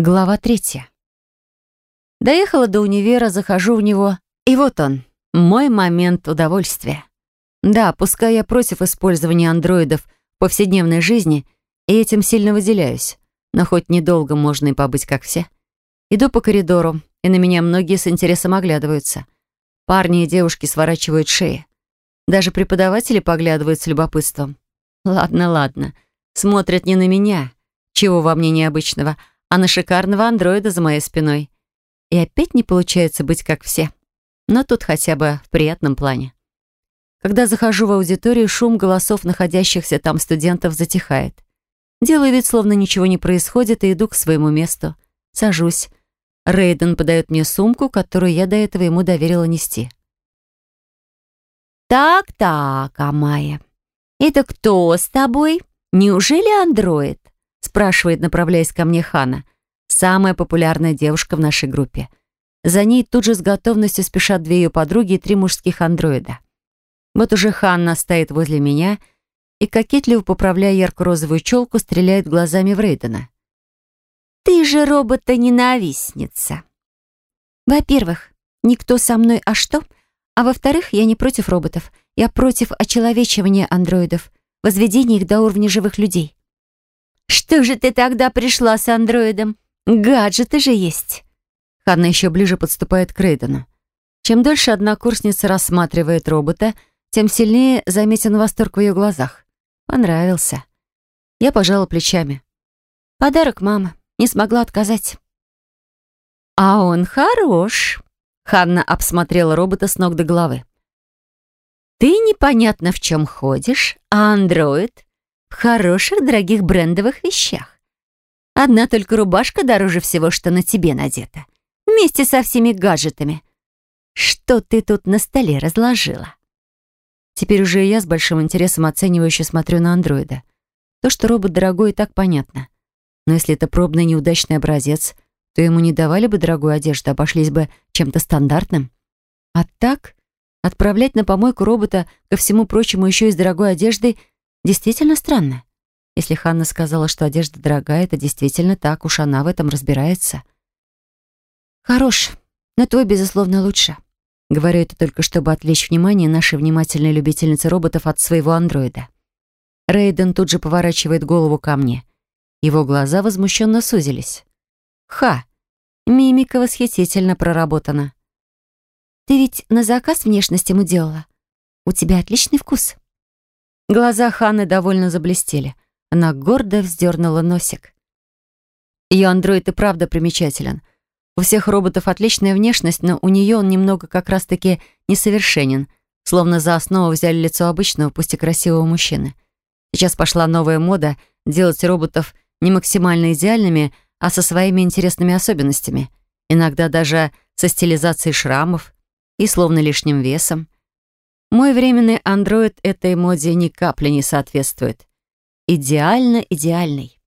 Глава третья. Доехала до универа, захожу в него, и вот он, мой момент удовольствия. Да, пускай я против использования андроидов в повседневной жизни, и этим сильно выделяюсь, но хоть недолго можно и побыть как все. Иду по коридору, и на меня многие с интересом оглядываются. Парни и девушки сворачивают шеи. Даже преподаватели поглядывают с любопытством. Ладно, ладно. Смотрят не на меня, чего во мне необычного, а на шикарного андроида за моей спиной. И опять не получается быть как все. Но тут хотя бы в приятном плане. Когда захожу в аудиторию, шум голосов находящихся там студентов затихает. Делаю вид, словно ничего не происходит, и иду к своему месту. Сажусь. Рейден подает мне сумку, которую я до этого ему доверила нести. «Так-так, Амая, это кто с тобой? Неужели андроид?» Спрашивает, направляясь ко мне Хана, самая популярная девушка в нашей группе. За ней тут же с готовностью спешат две ее подруги и три мужских андроида. Вот уже Ханна стоит возле меня и, кокетливо поправляя ярко-розовую челку, стреляет глазами в Рейдена. «Ты же робота-ненавистница!» «Во-первых, никто со мной, а что? А во-вторых, я не против роботов. Я против очеловечивания андроидов, возведения их до уровня живых людей. «Что же ты тогда пришла с андроидом? Гаджеты же есть!» Ханна еще ближе подступает к Рейдену. Чем дольше однокурсница рассматривает робота, тем сильнее заметен восторг в ее глазах. Понравился. Я пожала плечами. «Подарок мама. Не смогла отказать». «А он хорош!» Ханна обсмотрела робота с ног до головы. «Ты непонятно в чем ходишь, а андроид в хороших, дорогих брендовых вещах. Одна только рубашка дороже всего, что на тебе надета. Вместе со всеми гаджетами. Что ты тут на столе разложила? Теперь уже я с большим интересом оценивающе смотрю на андроида. То, что робот дорогой, и так понятно. Но если это пробный неудачный образец, то ему не давали бы дорогую одежду, обошлись бы чем-то стандартным. А так, отправлять на помойку робота ко всему прочему еще и с дорогой одеждой Действительно странно. Если Ханна сказала, что одежда дорогая, это действительно так, уж она в этом разбирается. «Хорош, но твой, безусловно, лучше». Говорю это только, чтобы отвлечь внимание нашей внимательной любительницы роботов от своего андроида. Рейден тут же поворачивает голову ко мне. Его глаза возмущенно сузились. «Ха! Мимика восхитительно проработана». «Ты ведь на заказ внешность ему делала? У тебя отличный вкус». Глаза Ханны довольно заблестели. Она гордо вздернула носик. Ее андроид и правда примечателен. У всех роботов отличная внешность, но у нее он немного как раз-таки несовершенен, словно за основу взяли лицо обычного, пусть и красивого мужчины. Сейчас пошла новая мода делать роботов не максимально идеальными, а со своими интересными особенностями, иногда даже со стилизацией шрамов и словно лишним весом. Мой временный андроид этой моде ни капли не соответствует. Идеально идеальный.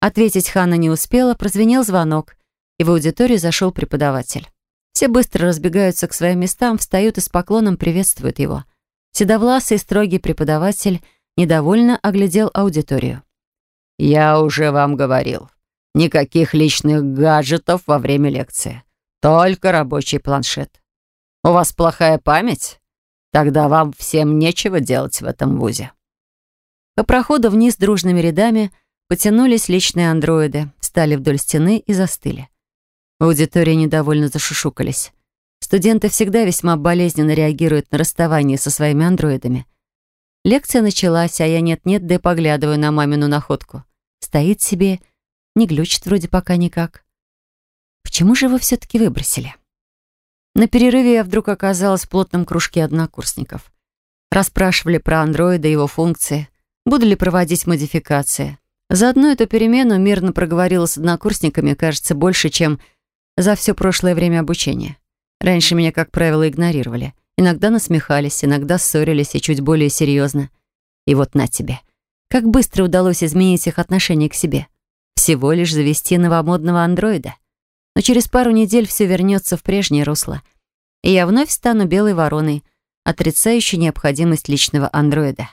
Ответить Ханна не успела, прозвенел звонок, и в аудиторию зашел преподаватель. Все быстро разбегаются к своим местам, встают и с поклоном приветствуют его. Седовласый строгий преподаватель недовольно оглядел аудиторию. «Я уже вам говорил. Никаких личных гаджетов во время лекции. Только рабочий планшет. У вас плохая память? Тогда вам всем нечего делать в этом вузе». По проходу вниз дружными рядами потянулись личные андроиды, стали вдоль стены и застыли. В аудитории недовольно зашушукались. Студенты всегда весьма болезненно реагируют на расставание со своими андроидами. Лекция началась, а я нет-нет, да и поглядываю на мамину находку. Стоит себе, не глючит вроде пока никак. Почему же его все-таки выбросили? На перерыве я вдруг оказалась в плотном кружке однокурсников. Расспрашивали про андроида его функции, буду ли проводить модификации. За одну эту перемену мирно проговорила с однокурсниками, кажется, больше, чем за все прошлое время обучения. Раньше меня, как правило, игнорировали. Иногда насмехались, иногда ссорились и чуть более серьезно. И вот на тебе. Как быстро удалось изменить их отношение к себе. Всего лишь завести новомодного андроида но через пару недель все вернется в прежнее русло. И я вновь стану белой вороной, отрицающей необходимость личного андроида.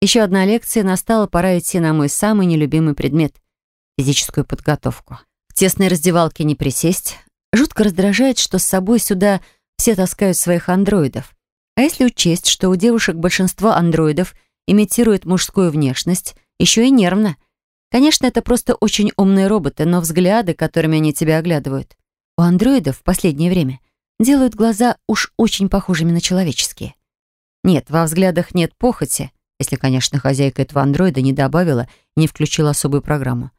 Еще одна лекция, настала пора идти на мой самый нелюбимый предмет — физическую подготовку. В тесной раздевалке не присесть. Жутко раздражает, что с собой сюда все таскают своих андроидов. А если учесть, что у девушек большинство андроидов имитирует мужскую внешность, еще и нервно. Конечно, это просто очень умные роботы, но взгляды, которыми они тебя оглядывают, у андроидов в последнее время делают глаза уж очень похожими на человеческие. Нет, во взглядах нет похоти, если, конечно, хозяйка этого андроида не добавила и не включила особую программу.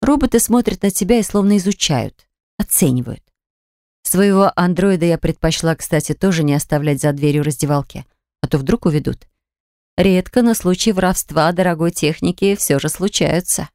Роботы смотрят на тебя и словно изучают, оценивают. Своего андроида я предпочла, кстати, тоже не оставлять за дверью раздевалки, а то вдруг уведут. Редко, но случаи воровства дорогой техники все же случаются.